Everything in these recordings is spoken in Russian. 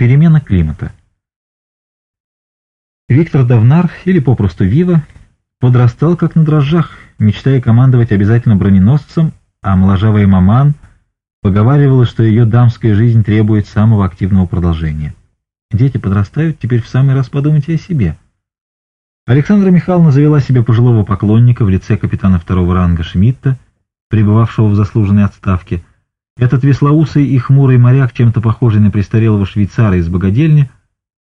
Перемена климата. Виктор Давнар, или попросту Вива, подрастал как на дрожжах, мечтая командовать обязательно броненосцем, а моложавая маман поговаривала, что ее дамская жизнь требует самого активного продолжения. Дети подрастают, теперь в самый раз подумайте о себе. Александра Михайловна завела себе пожилого поклонника в лице капитана второго ранга Шмидта, пребывавшего в заслуженной отставке – этот веслоусый и хмурый моряк, чем-то похожий на престарелого швейцара из богадельни,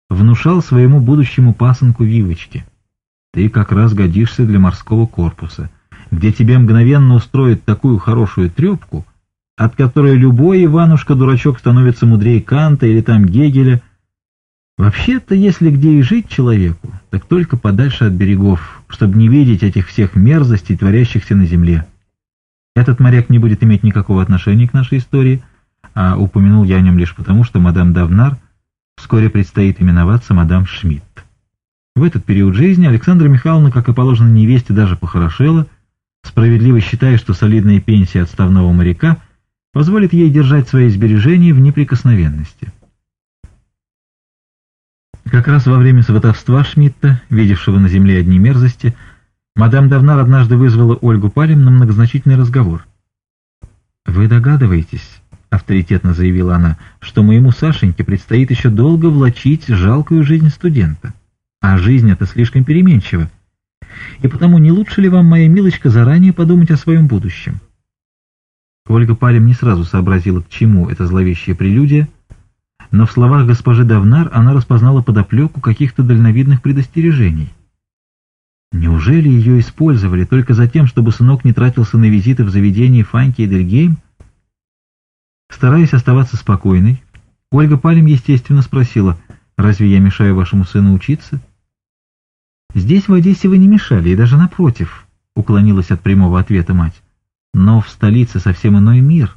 внушал своему будущему пасынку Вивочке. «Ты как раз годишься для морского корпуса, где тебе мгновенно устроят такую хорошую трепку, от которой любой Иванушка-дурачок становится мудрее Канта или там Гегеля. Вообще-то, если где и жить человеку, так только подальше от берегов, чтобы не видеть этих всех мерзостей, творящихся на земле». Этот моряк не будет иметь никакого отношения к нашей истории, а упомянул я о нем лишь потому, что мадам Давнар вскоре предстоит именоваться мадам Шмидт. В этот период жизни Александра Михайловна, как и положено невесте, даже похорошела, справедливо считая, что солидная пенсия отставного моряка позволит ей держать свои сбережения в неприкосновенности. Как раз во время сватовства Шмидта, видевшего на земле одни мерзости, Мадам Давнар однажды вызвала Ольгу Палим на многозначительный разговор. «Вы догадываетесь», — авторитетно заявила она, — «что моему Сашеньке предстоит еще долго влачить жалкую жизнь студента. А жизнь эта слишком переменчива. И потому не лучше ли вам, моя милочка, заранее подумать о своем будущем?» Ольга Палим не сразу сообразила, к чему это зловещее прелюдия, но в словах госпожи Давнар она распознала подоплеку каких-то дальновидных предостережений. Неужели ее использовали только за тем, чтобы сынок не тратился на визиты в заведении Фанки и Дельгейм? Стараясь оставаться спокойной, Ольга Палем, естественно, спросила, «Разве я мешаю вашему сыну учиться?» «Здесь, в Одессе, вы не мешали, и даже напротив», — уклонилась от прямого ответа мать. «Но в столице совсем иной мир,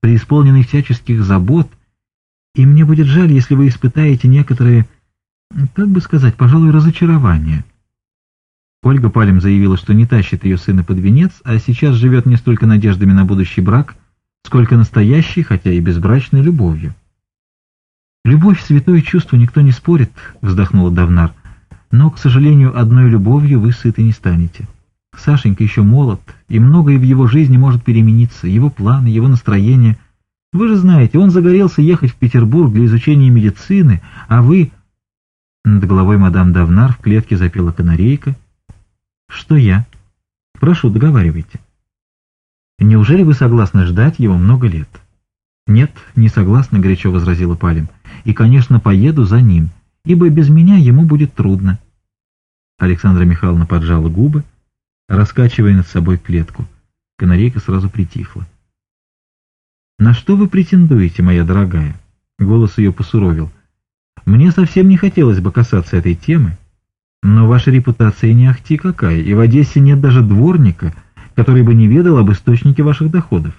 преисполненный всяческих забот, и мне будет жаль, если вы испытаете некоторые, как бы сказать, пожалуй, разочарования». Ольга Палем заявила, что не тащит ее сына под венец, а сейчас живет не столько надеждами на будущий брак, сколько настоящей, хотя и безбрачной, любовью. «Любовь — святое чувство, никто не спорит», — вздохнула Давнар. «Но, к сожалению, одной любовью вы сыты не станете. Сашенька еще молод, и многое в его жизни может перемениться, его планы, его настроение. Вы же знаете, он загорелся ехать в Петербург для изучения медицины, а вы...» Над головой мадам Давнар в клетке запела канарейка — что я? Прошу, договаривайте. Неужели вы согласны ждать его много лет? Нет, не согласна, горячо возразила Палим. И, конечно, поеду за ним, ибо без меня ему будет трудно. Александра Михайловна поджала губы, раскачивая над собой клетку. Канарейка сразу притихла. «На что вы претендуете, моя дорогая?» Голос ее посуровил. «Мне совсем не хотелось бы касаться этой темы, но ваша репутация не ахти какая, и в Одессе нет даже дворника, который бы не ведал об источнике ваших доходов.